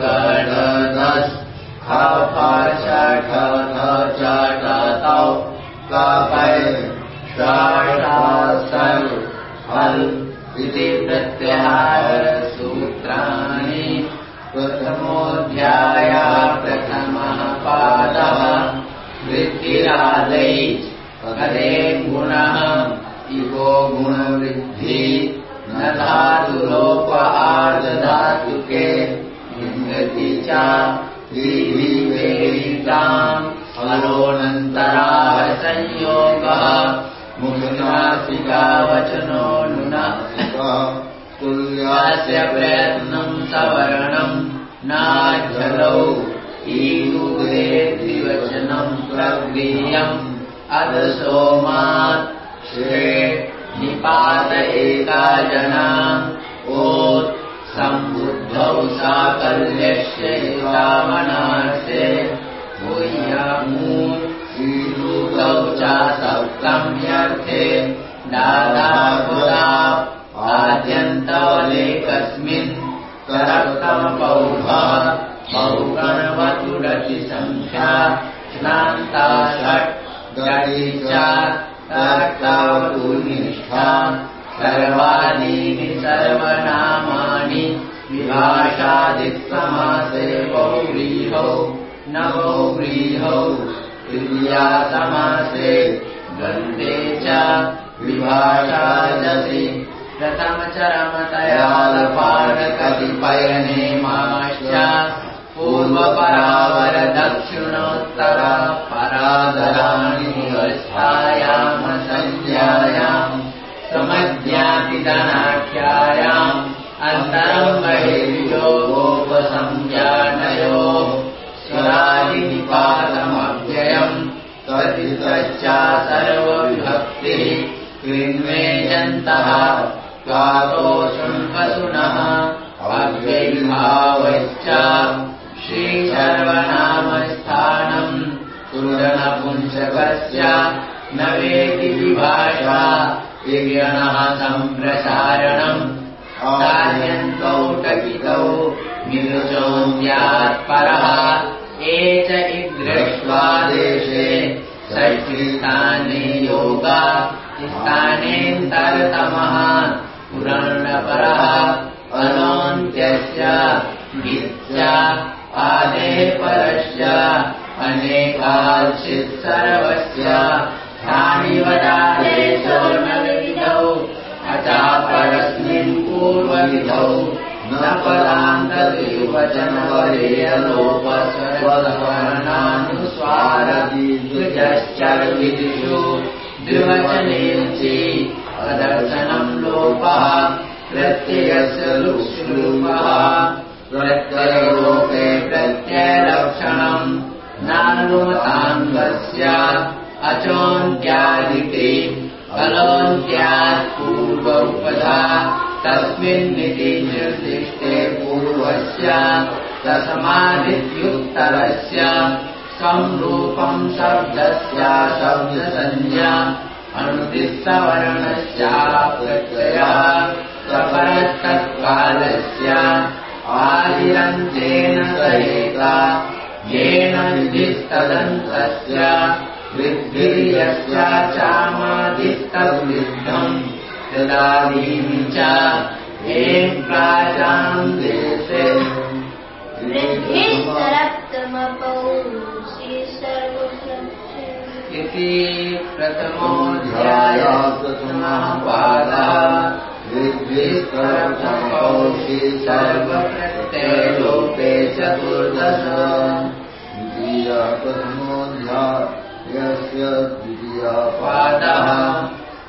ढधश्चावाढधस् हापा षाठ चाटातौ काप शाटासल् फल् इति प्रत्याहसूत्राणि प्रथमोऽध्याय प्रथमः पादः वृद्धिरादै अगदे इहो गुणवृद्धि। न धातुलोपहादधातुके च चेदिताम् फलोऽनन्तराः संयोगः मुखनासिका वचनो न तुल्यास्य प्रयत्नम् सवर्णम्। नाजलौ ईदुले द्विवचनम् प्रक्रियम् अध श्रे निपात एका जना विभाषादिसमासे बहु व्रीहौ नभो व्रीहौ तुल्यासमासे गन्धे च विभाषाजसि जथमचरमदयालपालकतिपयने माश्च पूर्वपरावरदक्षिणोत्तरा परादराणि निवस्थायामश्जायाम् समज्ञापितनाख्यायाम् अन्तरम् महे वियोगोपसञ्ज्ञातयोः स्वराजिः पादमव्ययम् सर्वविभक्तिः विन्मेयन्तः पातो शङ्कशुनः वाद्यैर्भावश्च श्रीसर्वनामस्थानम् तुजनपुंसकश्च न वेति विभाषा। यणः सम्प्रसारणम् निरुचोन्यात् परः ए च देशे सिस्ताने योगा स्थानेऽन्तरतमः पुराणपरः अनान्त्यस्य गित्या आदे परश्च अनेकाचित् सर्वस्य। सानिवदादेशो न अ अचापरस्मिन् पूर्वविधौ न सर्वस्वारतिजश्चिदिषु द्विवचने अदर्शनम् लोपः प्रत्ययस्य ऋपः प्रत्ययलोके प्रत्ययलक्षणम् नानुमताङ्गस्य अचोन्त्यादिति अलोन्त्यात् पूर्व उपधा तस्मिन्निति निर्दिष्टे पूर्वस्य समाधित्युत्तरस्य। संरूपम् शब्दस्य शब्दसञ्ज्ञा अनुदिष्टवर्णस्या प्रत्यया सपरस्तत्कालस्य आधिरन्तेन सहेता येन विदिष्टदन्तस्य वृद्धिर्यस्य चामाधिस्तविष्टम् इति प्रथमोऽध्याय प्रथमः पादः विद्विष्कर्मौषे सर्वे लोके चतुर्दश। द्वितीया प्रथमोऽध्या यस्य द्विया पादः।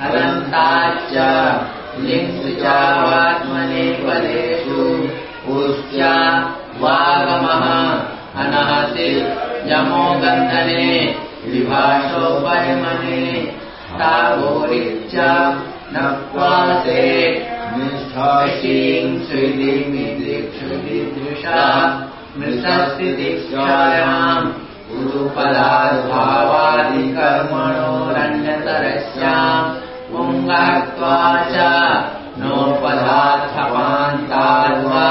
अनन्ताच्च। लिङ्सु चात्मने पदेषु पुष्ट्या वागमः। अनहसि यमो गन्धने विभाषोपरिमने तावोरिच्च न क्वासे निष्ठाशीम् श्रीदिमिदृक्षुदिदृशा मृषस्थितिक्षायाम् गुरुपदाद्भावादिकर्मणोरन्यतरस्याम् पुङ्गात्वा च नोपदार्थवान्ताद्वा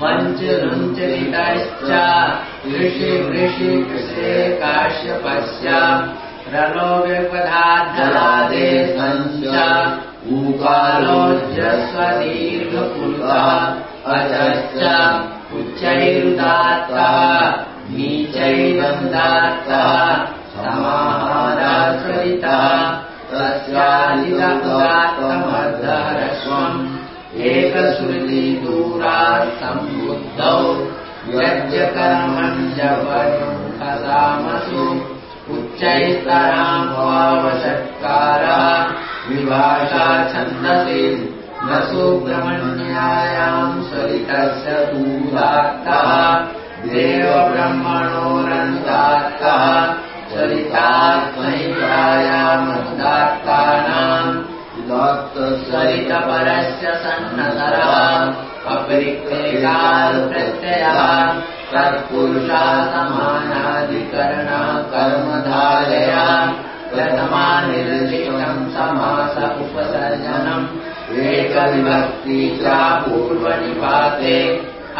पञ्चरुञ्चरितश्च ऋषि वृषि कृषे काश्यपस्य रलो व्यपधाद्धलादे सञ्च ऊकालोज्जस्वदीर्घपुरुषः अजश्च उच्चैरुदात्तः नीचैरमुदात्तः समाहाराश्वरितः तस्यादिदमुदात्तमर्धरस्वम् एकश्रुतिदूरात् सम्बुद्धौ यज्ञकर्मञ्जपसामसु उच्चैस्तराम् वावषट्कारः विभाषा छन्दसि न सुब्रह्मण्यायाम् सरितस्य दूरात्तः देवब्रह्मणोरन्दात्तः सरितात्मैकायामनुदात्तानाम् सरितपरस्य सन्नतरः अपरिक्लेशाप्रत्ययः तत्पुरुषा समानाधिकरणा कर्मधारया प्रथमानिर्दिष्टम् समास उपसर्जनम् एकविभक्ति च पूर्वनिपाते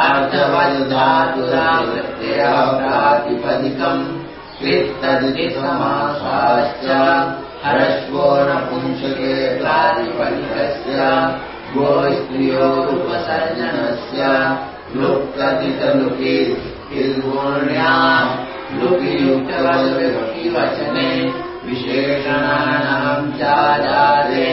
अर्धवयुधातुरावृत्तयः प्रातिपदिकम् कृत्तदिति समासाश्च हरश्वो नपुंसके प्रातिपदिकस्य गो स्त्रियोरुपसर्जनस्य लुप्तदितलुकि किल्गुण्या लुकियुक्तवल्विवचने विशेषणानाम् चाजादे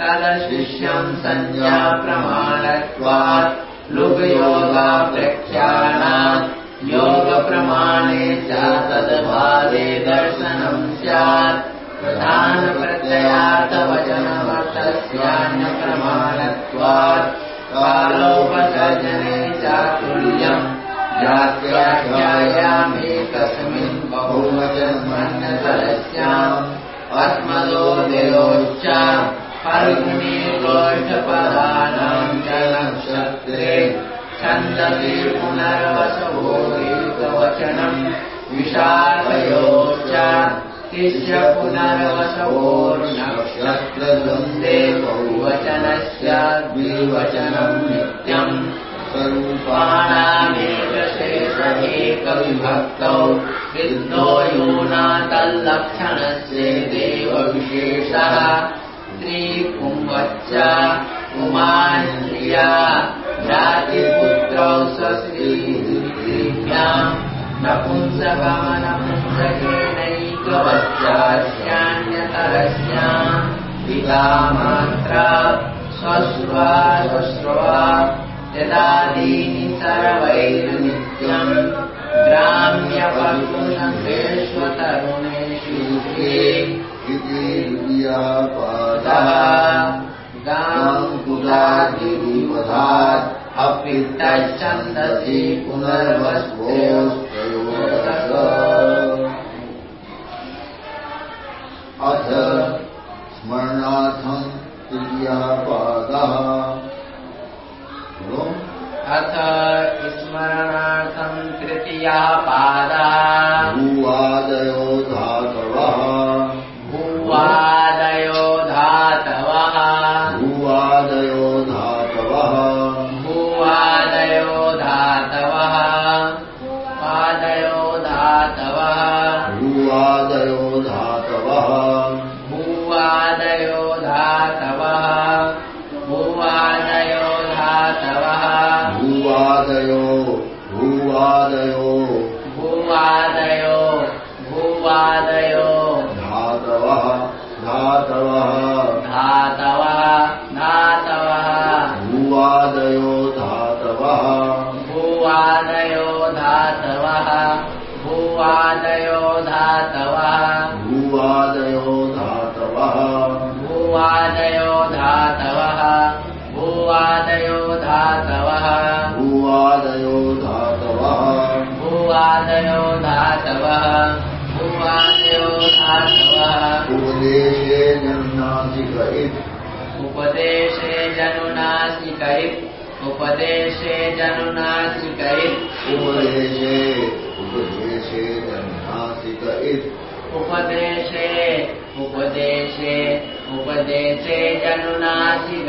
तदशिष्यम् सञ्ज्ञा प्रमाणत्वात् लुकयोगाप्रख्यानात् योगप्रमाणे च तद्भावे दर्शनम् स्यात्। प्रधानप्रत्ययार्थवचनवर्थस्यान्यप्रमाणत्वात् कालोपसर्जने चातुल्यम् जात्याख्यायामेकस्मिन् बहुवचनमन्यतरस्याम्। आत्मदोदयोश्च फल्गुणे गोष्ठपदानाम् च नक्षत्रे छन्दसि पुनर्वसवोरेकवचनम् विशाखयोश्च शिष्य पुनर्वसवोर्नक्षत्रद्वन्द्वे बहुवचनस्य द्विवचनम् नित्यम् स्वरूपाणामेकशेषमेकविभक्तौ विद्धो यूनातल्लक्षणस्य देवविशेषः स्त्रीपुंवच्च स्वश्रीभ्याम् नपुंसकमनपुंसकेनैकवच्चास्यान्यतरस्याम् पिता मात्रा स्वश्रुवा स्वश्रवा यदादीनि सर्वैर्नित्यम् ग्राम्यपल्पुनश्वेष्वतरुणेषु इति द्वितीयः पादः। गाङ्कुलादिवधात् अपि तच्छन्दसि अथ स्मरणार्थम् तृतीयः पादः। अथ स्मरणार्थम् तृतीयः पादः। भूवादयो भूवादयो उपादयो धातवः। उपादयो धातवः। उपदेशे जनुनासिक। उपदेशे जनुनासिक। उपदेशे जनुनासिकै। उपदेशे उपदेशे जनुनासिक। उपदेशे उपदेशे उपदेशे जनुनासिक।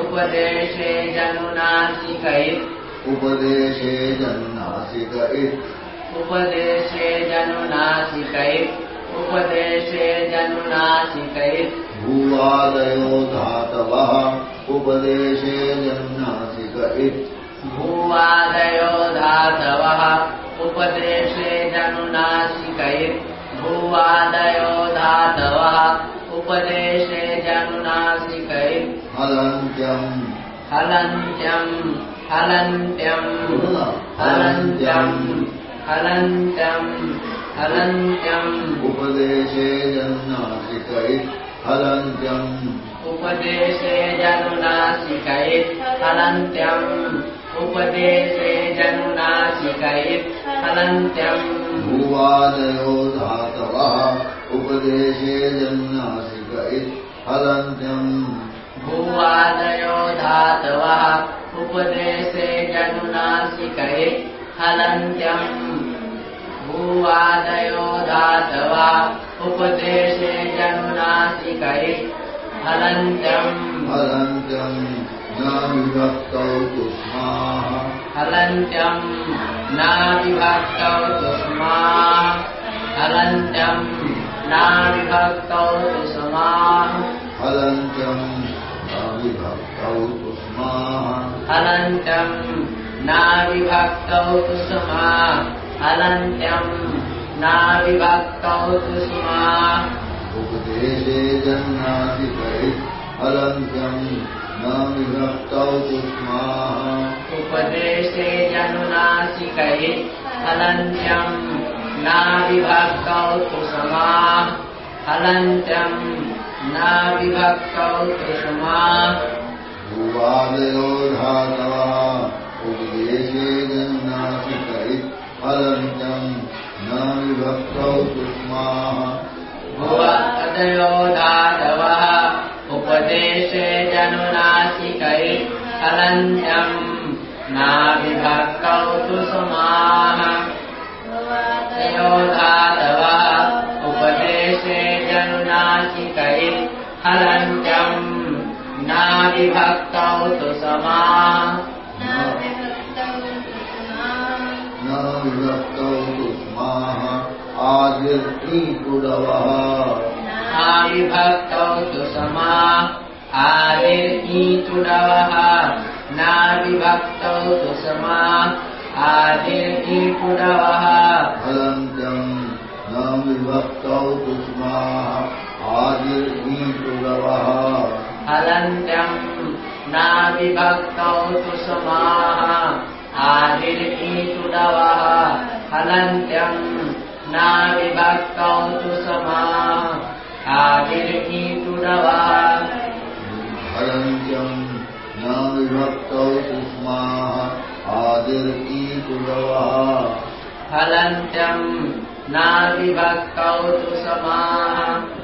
उपदेशे जनुनासिक। उपदेशे जन्नासिक इत्। उपदेशे जनुनासिकैः उपदेशे जनुनासिकैः भूवादयो धातवः। उपदेशे जन्नासिक इत्। भूवादयो धातवः। उपदेशे जनुनासिकैः भूवादयो धातवः। उपदेशे जनुनासिकैः हलन्त्यम् हलन्त्यम् हलन्त्यम् हलन्त्यम् हलन्त्यम् हलन्त्यम्। उपदेशे जन्नासिक इत् हलन्त्यम्। उपदेशे जनुनासिकैः हलन्त्यम्। उपदेशे जनुनासिकैः हलन्त्यम्। भूवादयो धातवः उपदेशे जन्नासिक इत् हलन्त्यम् भूवादयो धातवः उपदेशे जनुनासिकैः हलन्त्यम्। भूवादयो धातवः उपदेशे जनुनासिकैः हलन्त्यम्। हलन्त्यम् न विभक्तौ कुस्माः हलन्त्यम् हलन्त्यम् नाविभक्तौ तुष्माः हलन्त्यम् न विभक्तौ कुस्माः हलन्त्यम् नाविभक्तौ तुष्माः हलन्त्यम् नाविभक्तौ तुष्माः उपदेशे जन्नासिक इत् हलन्त्यम् न विभक्तौ कुस्माः उपदेशे जनुनासिकैः हलन्त्यम् नाविभक्तौ तुष्माः भूवादयो धातवः उपदेशे जन्नासिक इत् हलन्त्यम् न विभक्तौ कुस्माः भुवदयो धातवः उपदेशे जनुनासिकैः धातवः नाविभक्तौ तुष्माः न विभक्तौ कुस्माः आदिर्कीकुडवः आविभक्तौ तुष्माः आदिर्कीचुडवः नाविभक्तौ तुष्माः आदिर्कीचुडवः हलन्त्यम् न विभक्तौ कुस्माः आदिर्कीकुडवः हलन्त्यम् नाविभक्तौ तुष्माः आदिर्कीचुडवः हलन्त्यम् नाविभक्तौ तुष्माः आदिर्कीचुडवः हलन्त्यम् न विभक्तौ कुस्माः आदिर्कीकुडवः हलन्त्यम् नाविभक्तौ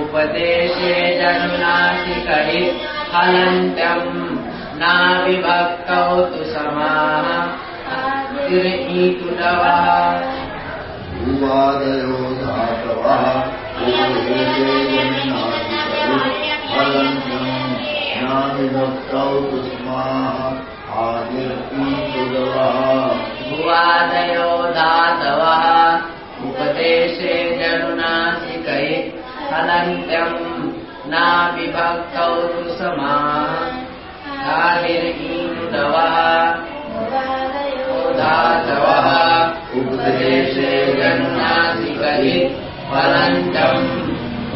उपदेशे जनुनासिकैः हलन्त्यम् नाविभक्तौ भूवादयो धातवः उपदेशे जन्नासिक इत् हलन्त्यम् न विभक्तौ कुस्माः आदिर्कीकुडवः भुवादयो धातवः उपदेशे जनुनासिकैः हलन्त्यम् नाविभक्तौ आदिर्कीचुडवः धातवः उपदेशे जनुनासिकैः हलन्त्यम्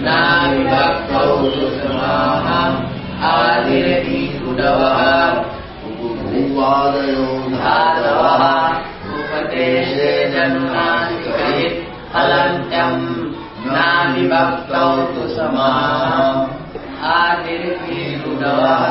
नाविभक्तौ तुष्माः आदिर्कीचुडवः भुवादयो धातवः। उपदेशे जन्मादिकैः फलन्त्यम् नाविभक्तौ तु समाः आदिर्भिरुडवः